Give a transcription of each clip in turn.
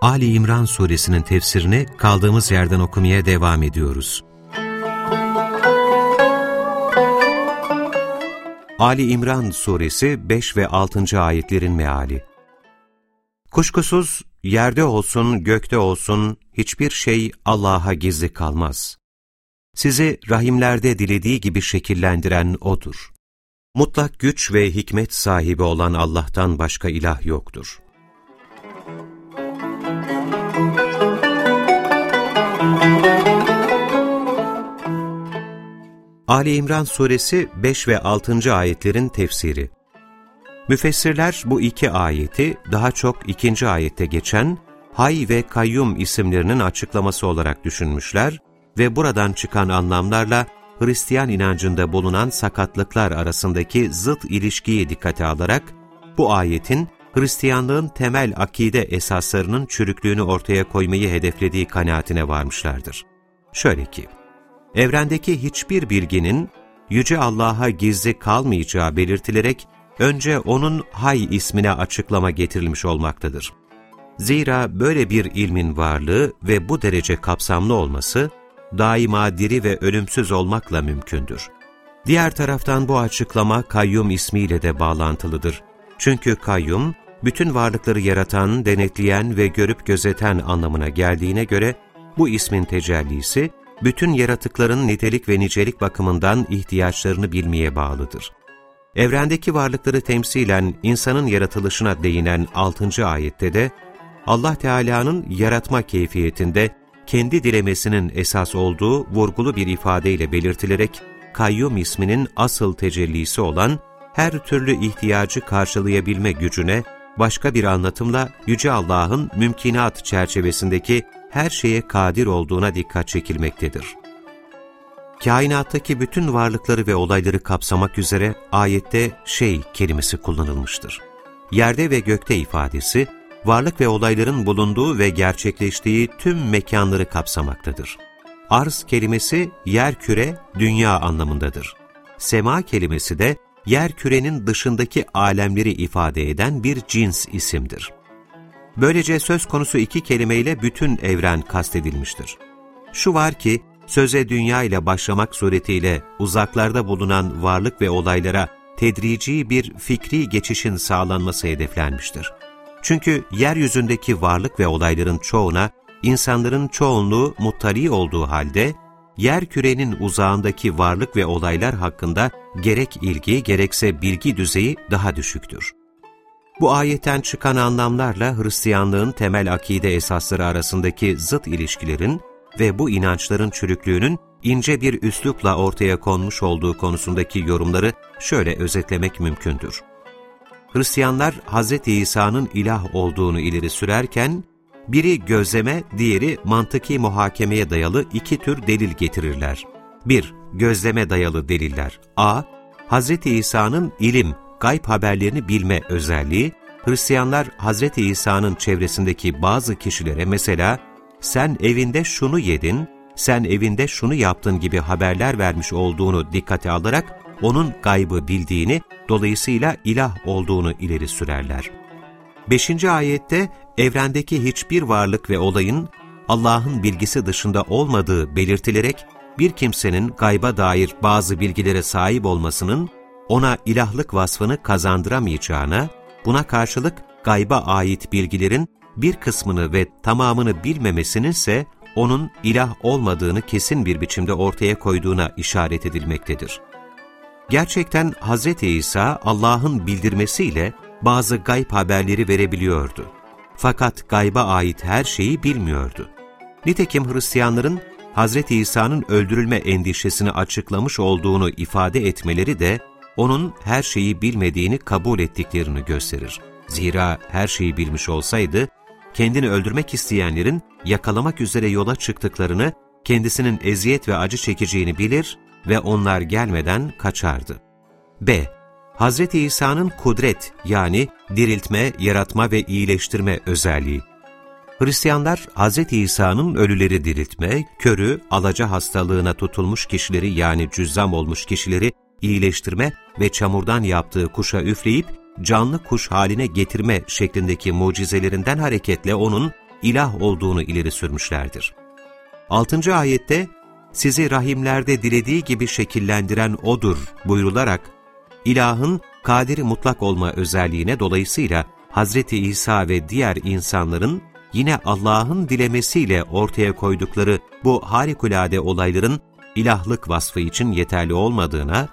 Ali İmran suresinin tefsirini kaldığımız yerden okumaya devam ediyoruz. Ali İmran suresi 5 ve 6. ayetlerin meali Kuşkusuz yerde olsun gökte olsun hiçbir şey Allah'a gizli kalmaz. Sizi rahimlerde dilediği gibi şekillendiren O'dur. Mutlak güç ve hikmet sahibi olan Allah'tan başka ilah yoktur. Ali İmran Suresi 5 ve 6. ayetlerin tefsiri Müfessirler bu iki ayeti daha çok ikinci ayette geçen Hay ve Kayyum isimlerinin açıklaması olarak düşünmüşler ve buradan çıkan anlamlarla Hristiyan inancında bulunan sakatlıklar arasındaki zıt ilişkiyi dikkate alarak, bu ayetin Hristiyanlığın temel akide esaslarının çürüklüğünü ortaya koymayı hedeflediği kanaatine varmışlardır. Şöyle ki, evrendeki hiçbir bilginin Yüce Allah'a gizli kalmayacağı belirtilerek, önce O'nun Hay ismine açıklama getirilmiş olmaktadır. Zira böyle bir ilmin varlığı ve bu derece kapsamlı olması, daima diri ve ölümsüz olmakla mümkündür. Diğer taraftan bu açıklama kayyum ismiyle de bağlantılıdır. Çünkü kayyum, bütün varlıkları yaratan, denetleyen ve görüp gözeten anlamına geldiğine göre, bu ismin tecellisi, bütün yaratıkların nitelik ve nicelik bakımından ihtiyaçlarını bilmeye bağlıdır. Evrendeki varlıkları temsilen insanın yaratılışına değinen 6. ayette de, Allah Teala'nın yaratma keyfiyetinde kendi dilemesinin esas olduğu vurgulu bir ifadeyle belirtilerek, kayyum isminin asıl tecellisi olan her türlü ihtiyacı karşılayabilme gücüne, başka bir anlatımla Yüce Allah'ın mümkinat çerçevesindeki her şeye kadir olduğuna dikkat çekilmektedir. Kainattaki bütün varlıkları ve olayları kapsamak üzere ayette şey kelimesi kullanılmıştır. Yerde ve gökte ifadesi, varlık ve olayların bulunduğu ve gerçekleştiği tüm mekanları kapsamaktadır. Arz kelimesi yer küre, dünya anlamındadır. Sema kelimesi de yer kürenin dışındaki alemleri ifade eden bir cins isimdir. Böylece söz konusu iki kelimeyle bütün evren kastedilmiştir. Şu var ki, söze dünya ile başlamak suretiyle uzaklarda bulunan varlık ve olaylara tedrici bir fikri geçişin sağlanması hedeflenmiştir. Çünkü yeryüzündeki varlık ve olayların çoğuna insanların çoğunluğu muttali olduğu halde, yer kürenin uzağındaki varlık ve olaylar hakkında gerek ilgi gerekse bilgi düzeyi daha düşüktür. Bu ayetten çıkan anlamlarla Hristiyanlığın temel akide esasları arasındaki zıt ilişkilerin ve bu inançların çürüklüğünün ince bir üslupla ortaya konmuş olduğu konusundaki yorumları şöyle özetlemek mümkündür. Hristiyanlar Hz. İsa'nın ilah olduğunu ileri sürerken, biri gözleme, diğeri mantıki muhakemeye dayalı iki tür delil getirirler. 1. Gözleme dayalı deliller. A. Hz. İsa'nın ilim, gayb haberlerini bilme özelliği, Hristiyanlar Hz. İsa'nın çevresindeki bazı kişilere mesela, sen evinde şunu yedin, sen evinde şunu yaptın gibi haberler vermiş olduğunu dikkate alarak, onun gaybı bildiğini, dolayısıyla ilah olduğunu ileri sürerler. 5. ayette evrendeki hiçbir varlık ve olayın Allah'ın bilgisi dışında olmadığı belirtilerek bir kimsenin gayba dair bazı bilgilere sahip olmasının ona ilahlık vasfını kazandıramayacağına, buna karşılık gayba ait bilgilerin bir kısmını ve tamamını bilmemesinin ise onun ilah olmadığını kesin bir biçimde ortaya koyduğuna işaret edilmektedir. Gerçekten Hz. İsa Allah'ın bildirmesiyle bazı gayb haberleri verebiliyordu. Fakat gayba ait her şeyi bilmiyordu. Nitekim Hristiyanların Hz. İsa'nın öldürülme endişesini açıklamış olduğunu ifade etmeleri de onun her şeyi bilmediğini kabul ettiklerini gösterir. Zira her şeyi bilmiş olsaydı, kendini öldürmek isteyenlerin yakalamak üzere yola çıktıklarını, kendisinin eziyet ve acı çekeceğini bilir ve onlar gelmeden kaçardı. B. Hz. İsa'nın kudret yani diriltme, yaratma ve iyileştirme özelliği. Hristiyanlar Hz. İsa'nın ölüleri diriltme, körü, alaca hastalığına tutulmuş kişileri yani cüzzam olmuş kişileri iyileştirme ve çamurdan yaptığı kuşa üfleyip canlı kuş haline getirme şeklindeki mucizelerinden hareketle onun ilah olduğunu ileri sürmüşlerdir. 6. ayette sizi rahimlerde dilediği gibi şekillendiren O'dur buyrularak, ilahın kaderi mutlak olma özelliğine dolayısıyla Hazreti İsa ve diğer insanların yine Allah'ın dilemesiyle ortaya koydukları bu harikulade olayların ilahlık vasfı için yeterli olmadığına,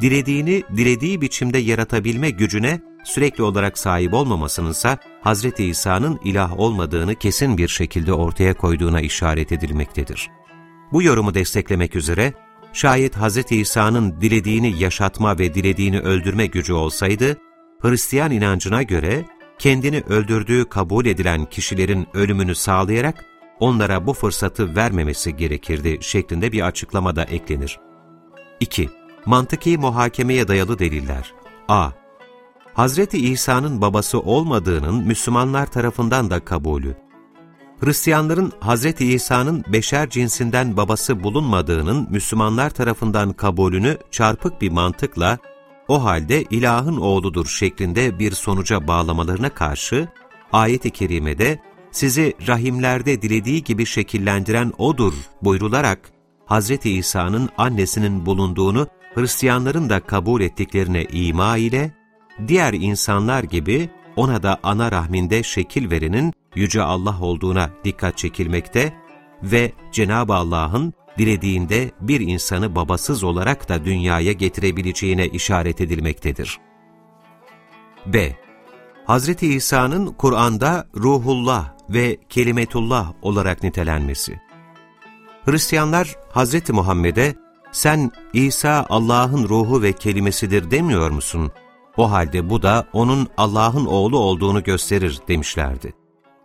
dilediğini dilediği biçimde yaratabilme gücüne sürekli olarak sahip olmamasınınsa Hazreti İsa'nın ilah olmadığını kesin bir şekilde ortaya koyduğuna işaret edilmektedir. Bu yorumu desteklemek üzere, şayet Hz. İsa'nın dilediğini yaşatma ve dilediğini öldürme gücü olsaydı, Hristiyan inancına göre kendini öldürdüğü kabul edilen kişilerin ölümünü sağlayarak onlara bu fırsatı vermemesi gerekirdi şeklinde bir açıklama da eklenir. 2. Mantıki muhakemeye dayalı deliller A. Hz. İsa'nın babası olmadığının Müslümanlar tarafından da kabulü. Hristiyanların Hz. İsa'nın beşer cinsinden babası bulunmadığının Müslümanlar tarafından kabulünü çarpık bir mantıkla o halde ilahın oğludur şeklinde bir sonuca bağlamalarına karşı, ayet-i kerimede sizi rahimlerde dilediği gibi şekillendiren O'dur buyrularak, Hz. İsa'nın annesinin bulunduğunu Hristiyanların da kabul ettiklerine ima ile, diğer insanlar gibi ona da ana rahminde şekil verenin Yüce Allah olduğuna dikkat çekilmekte ve Cenab-ı Allah'ın dilediğinde bir insanı babasız olarak da dünyaya getirebileceğine işaret edilmektedir. B. Hz. İsa'nın Kur'an'da Ruhullah ve Kelimetullah olarak nitelenmesi. Hristiyanlar Hz. Muhammed'e sen İsa Allah'ın ruhu ve kelimesidir demiyor musun? O halde bu da onun Allah'ın oğlu olduğunu gösterir demişlerdi.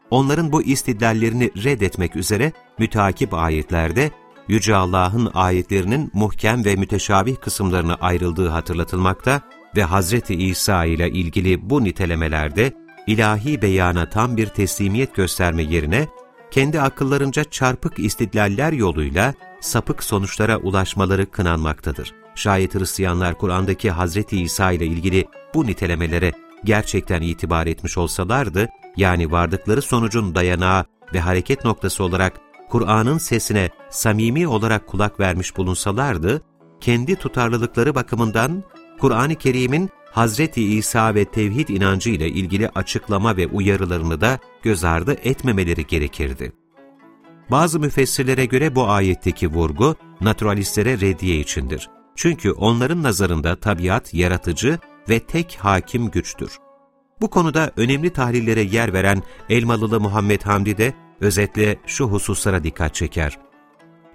Onların bu istidlallerini reddetmek üzere müteakip ayetlerde Yüce Allah'ın ayetlerinin muhkem ve müteşabih kısımlarına ayrıldığı hatırlatılmakta ve Hazreti İsa ile ilgili bu nitelemelerde ilahi beyana tam bir teslimiyet gösterme yerine kendi akıllarınca çarpık istidlaller yoluyla sapık sonuçlara ulaşmaları kınanmaktadır. Şayet Hristiyanlar Kur'an'daki Hazreti İsa ile ilgili bu nitelemelere gerçekten itibar etmiş olsalardı, yani vardıkları sonucun dayanağı ve hareket noktası olarak Kur'an'ın sesine samimi olarak kulak vermiş bulunsalardı, kendi tutarlılıkları bakımından Kur'an-ı Kerim'in Hazreti İsa ve tevhid inancı ile ilgili açıklama ve uyarılarını da göz ardı etmemeleri gerekirdi. Bazı müfessirlere göre bu ayetteki vurgu, naturalistlere reddiye içindir. Çünkü onların nazarında tabiat yaratıcı ve tek hakim güçtür. Bu konuda önemli tahlillere yer veren Elmalılı Muhammed Hamdi de özetle şu hususlara dikkat çeker.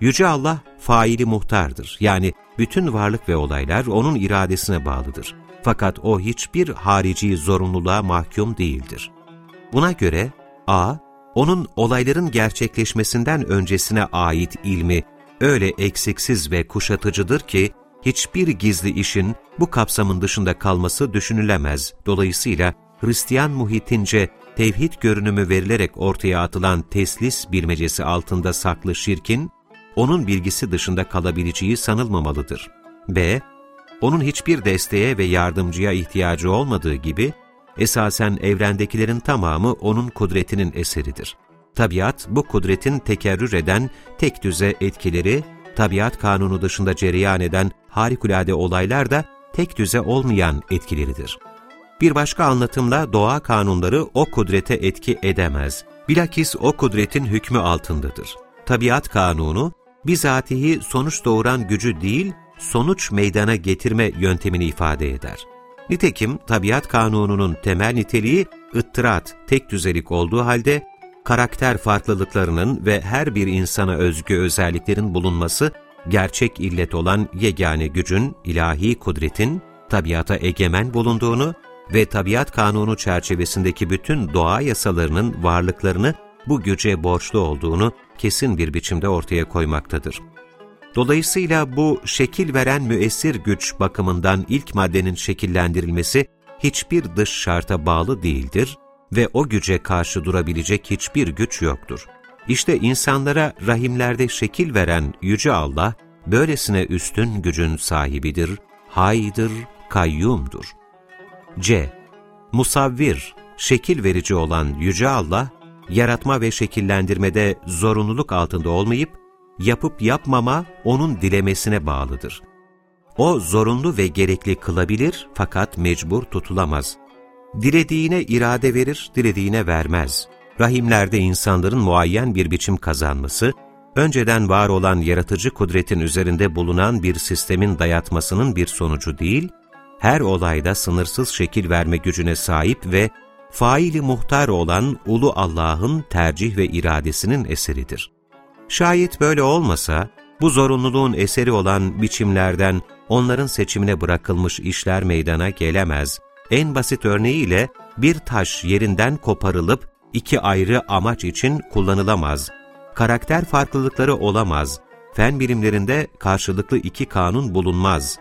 Yüce Allah faili muhtardır. Yani bütün varlık ve olaylar O'nun iradesine bağlıdır. Fakat O hiçbir harici zorunluluğa mahkum değildir. Buna göre A, O'nun olayların gerçekleşmesinden öncesine ait ilmi öyle eksiksiz ve kuşatıcıdır ki, hiçbir gizli işin bu kapsamın dışında kalması düşünülemez. Dolayısıyla Hristiyan muhitince tevhid görünümü verilerek ortaya atılan teslis bilmecesi altında saklı şirkin, onun bilgisi dışında kalabileceği sanılmamalıdır. B. Onun hiçbir desteğe ve yardımcıya ihtiyacı olmadığı gibi, esasen evrendekilerin tamamı onun kudretinin eseridir. Tabiat, bu kudretin tekerrür eden tek düze etkileri, tabiat kanunu dışında cereyan eden harikulade olaylar da tek düze olmayan etkileridir. Bir başka anlatımla doğa kanunları o kudrete etki edemez. Bilakis o kudretin hükmü altındadır. Tabiat kanunu, bizatihi sonuç doğuran gücü değil, sonuç meydana getirme yöntemini ifade eder. Nitekim tabiat kanununun temel niteliği ıttırat, tek düzelik olduğu halde karakter farklılıklarının ve her bir insana özgü özelliklerin bulunması gerçek illet olan yegane gücün, ilahi kudretin tabiata egemen bulunduğunu ve tabiat kanunu çerçevesindeki bütün doğa yasalarının varlıklarını bu güce borçlu olduğunu kesin bir biçimde ortaya koymaktadır. Dolayısıyla bu şekil veren müessir güç bakımından ilk maddenin şekillendirilmesi hiçbir dış şarta bağlı değildir ve o güce karşı durabilecek hiçbir güç yoktur. İşte insanlara rahimlerde şekil veren Yüce Allah, böylesine üstün gücün sahibidir, haydır, kayyumdur. C. Musavvir, şekil verici olan Yüce Allah, yaratma ve şekillendirmede zorunluluk altında olmayıp, yapıp yapmama O'nun dilemesine bağlıdır. O zorunlu ve gerekli kılabilir fakat mecbur tutulamaz. Dilediğine irade verir, dilediğine vermez. Rahimlerde insanların muayyen bir biçim kazanması, önceden var olan yaratıcı kudretin üzerinde bulunan bir sistemin dayatmasının bir sonucu değil, her olayda sınırsız şekil verme gücüne sahip ve faili muhtar olan Ulu Allah'ın tercih ve iradesinin eseridir. Şayet böyle olmasa, bu zorunluluğun eseri olan biçimlerden onların seçimine bırakılmış işler meydana gelemez. En basit örneğiyle bir taş yerinden koparılıp iki ayrı amaç için kullanılamaz. Karakter farklılıkları olamaz. Fen bilimlerinde karşılıklı iki kanun bulunmaz.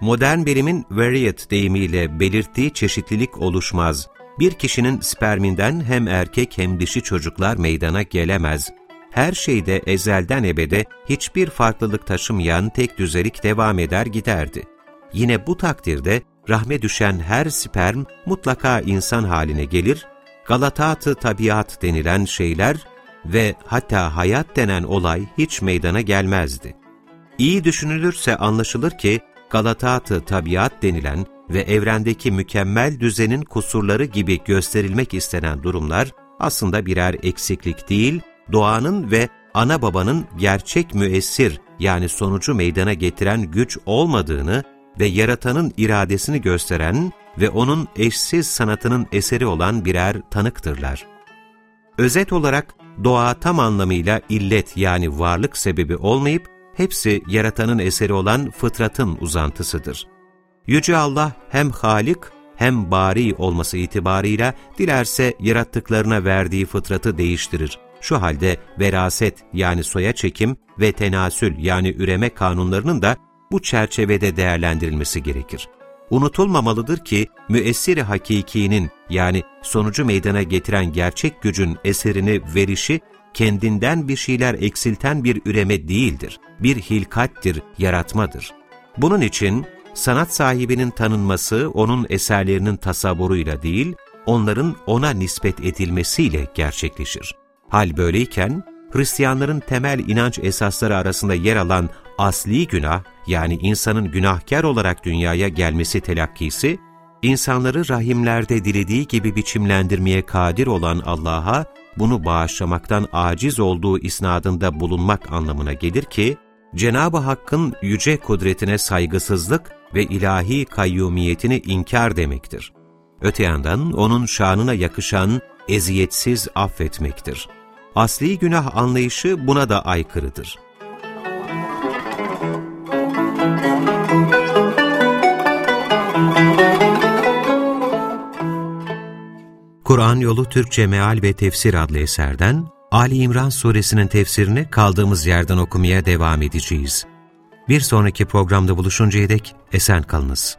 Modern bilimin variate deyimiyle belirttiği çeşitlilik oluşmaz. Bir kişinin sperminden hem erkek hem dişi çocuklar meydana gelemez. Her şeyde ezelden ebede hiçbir farklılık taşımayan tek düzelik devam eder giderdi. Yine bu takdirde rahme düşen her sperm mutlaka insan haline gelir, galatatı tabiat denilen şeyler ve hatta hayat denen olay hiç meydana gelmezdi. İyi düşünülürse anlaşılır ki galatatı tabiat denilen ve evrendeki mükemmel düzenin kusurları gibi gösterilmek istenen durumlar aslında birer eksiklik değil, doğanın ve ana babanın gerçek müessir yani sonucu meydana getiren güç olmadığını ve yaratanın iradesini gösteren ve onun eşsiz sanatının eseri olan birer tanıktırlar. Özet olarak doğa tam anlamıyla illet yani varlık sebebi olmayıp, hepsi yaratanın eseri olan fıtratın uzantısıdır. Yüce Allah hem Halik hem Bari olması itibarıyla dilerse yarattıklarına verdiği fıtratı değiştirir. Şu halde veraset yani soya çekim ve tenasül yani üreme kanunlarının da bu çerçevede değerlendirilmesi gerekir. Unutulmamalıdır ki müessir hakikinin yani sonucu meydana getiren gerçek gücün eserini verişi kendinden bir şeyler eksilten bir üreme değildir. Bir hilkattir, yaratmadır. Bunun için sanat sahibinin tanınması onun eserlerinin tasavvuruyla değil, onların ona nispet edilmesiyle gerçekleşir. Hal böyleyken, Hristiyanların temel inanç esasları arasında yer alan asli günah, yani insanın günahkar olarak dünyaya gelmesi telakkisi, insanları rahimlerde dilediği gibi biçimlendirmeye kadir olan Allah'a bunu bağışlamaktan aciz olduğu isnadında bulunmak anlamına gelir ki, Cenab-ı Hakk'ın yüce kudretine saygısızlık ve ilahi kayyumiyetini inkar demektir. Öte yandan onun şanına yakışan eziyetsiz affetmektir. Asli günah anlayışı buna da aykırıdır. Kur'an Yolu Türkçe Meal ve Tefsir adlı eserden Ali İmran suresinin tefsirini kaldığımız yerden okumaya devam edeceğiz. Bir sonraki programda buluşuncaya dek esen kalınız.